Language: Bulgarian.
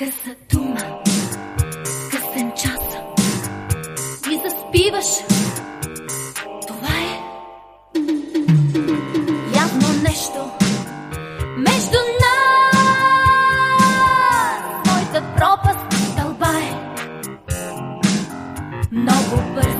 къса дума, късен час. Ти заспиваш. Това е явно нещо между нас. твоята пропаст стълба е много бързо.